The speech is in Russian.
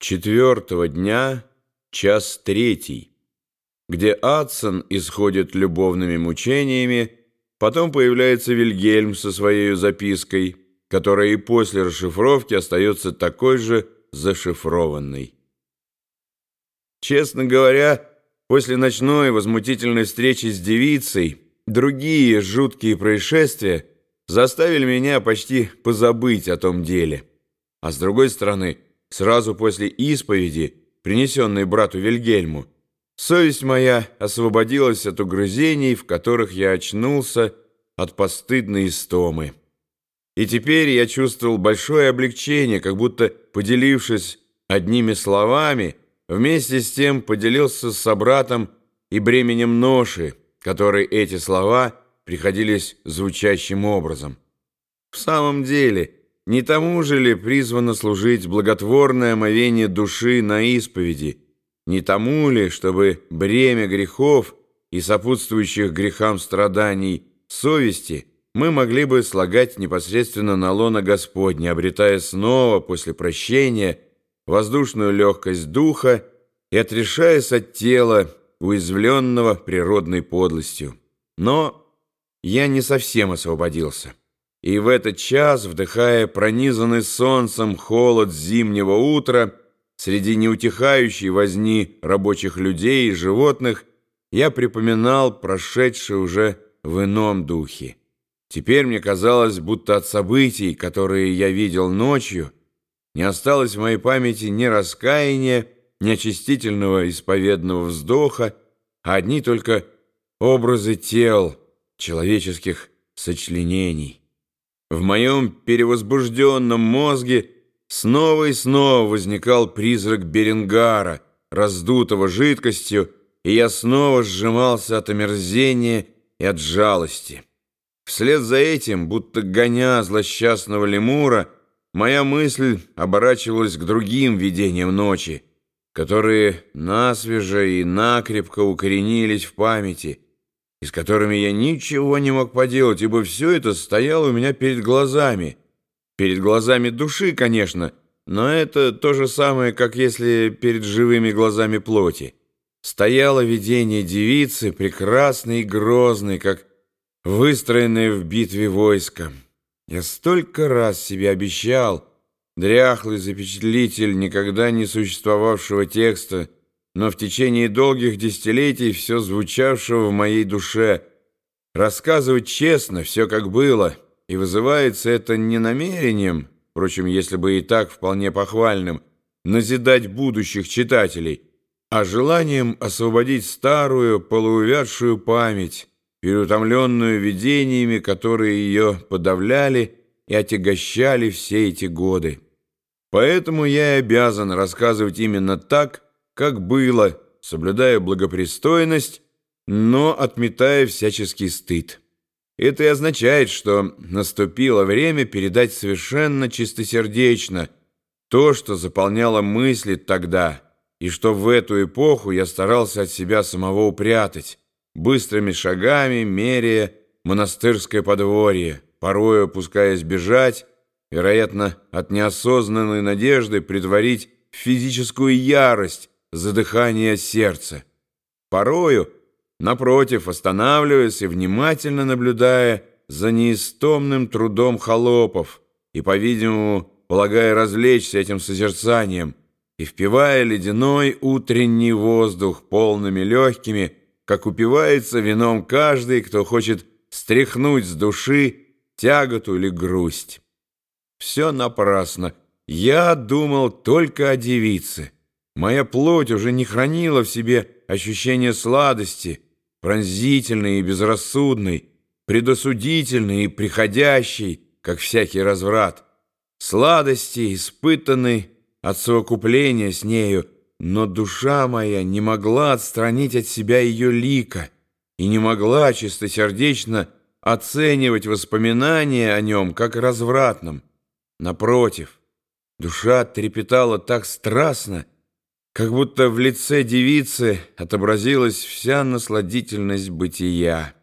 Четвертого дня, час третий, где Адсон исходит любовными мучениями, потом появляется Вильгельм со своей запиской, которая и после расшифровки остается такой же зашифрованной. Честно говоря, после ночной возмутительной встречи с девицей другие жуткие происшествия заставили меня почти позабыть о том деле. А с другой стороны, Сразу после исповеди, принесенной брату Вильгельму, совесть моя освободилась от угрызений, в которых я очнулся от постыдной истомы. И теперь я чувствовал большое облегчение, как будто, поделившись одними словами, вместе с тем поделился с собратом и бременем ноши, которой эти слова приходились звучащим образом. В самом деле, не тому же ли призвано служить благотворное омовение души на исповеди? Не тому ли, чтобы бремя грехов и сопутствующих грехам страданий совести мы могли бы слагать непосредственно на лона Господня, обретая снова после прощения воздушную легкость духа и отрешаясь от тела, уязвленного природной подлостью. Но я не совсем освободился. И в этот час, вдыхая пронизанный солнцем холод зимнего утра, среди неутихающей возни рабочих людей и животных, я припоминал прошедшее уже в ином духе. Теперь мне казалось, будто от событий, которые я видел ночью, не осталось в моей памяти ни раскаяния, ни очистительного исповедного вздоха, а одни только образы тел человеческих сочленений. В моем перевозбужденном мозге снова и снова возникал призрак Беренгара, раздутого жидкостью, и я снова сжимался от омерзения и от жалости. Вслед за этим, будто гоня злосчастного лемура, моя мысль оборачивалась к другим видениям ночи, которые насвеже и накрепко укоренились в памяти — и с которыми я ничего не мог поделать, ибо все это стояло у меня перед глазами. Перед глазами души, конечно, но это то же самое, как если перед живыми глазами плоти. Стояло видение девицы, прекрасной и грозной, как выстроенное в битве войско. Я столько раз себе обещал, дряхлый запечатлитель никогда не существовавшего текста — но в течение долгих десятилетий все звучавшего в моей душе. Рассказывать честно все как было, и вызывается это не намерением, впрочем, если бы и так вполне похвальным, назидать будущих читателей, а желанием освободить старую, полуувядшую память, переутомленную видениями, которые ее подавляли и отягощали все эти годы. Поэтому я и обязан рассказывать именно так, как было, соблюдая благопристойность, но отметая всяческий стыд. Это и означает, что наступило время передать совершенно чистосердечно то, что заполняло мысли тогда, и что в эту эпоху я старался от себя самого упрятать, быстрыми шагами меряя монастырское подворье, порой опускаясь бежать, вероятно, от неосознанной надежды предварить физическую ярость, задыхание сердца. Порою, напротив, останавливаясь и внимательно наблюдая за неистомным трудом холопов и, по-видимому, полагая развлечься этим созерцанием и впивая ледяной утренний воздух полными легкими, как упивается вином каждый, кто хочет стряхнуть с души тяготу или грусть. Все напрасно. Я думал только о девице. Моя плоть уже не хранила в себе ощущения сладости, пронзительной и безрассудной, предосудительной и приходящей, как всякий разврат. Сладости, испытанной от совокупления с нею, но душа моя не могла отстранить от себя ее лика и не могла чистосердечно оценивать воспоминания о нем как развратном. Напротив, душа трепетала так страстно, как будто в лице девицы отобразилась вся насладительность бытия.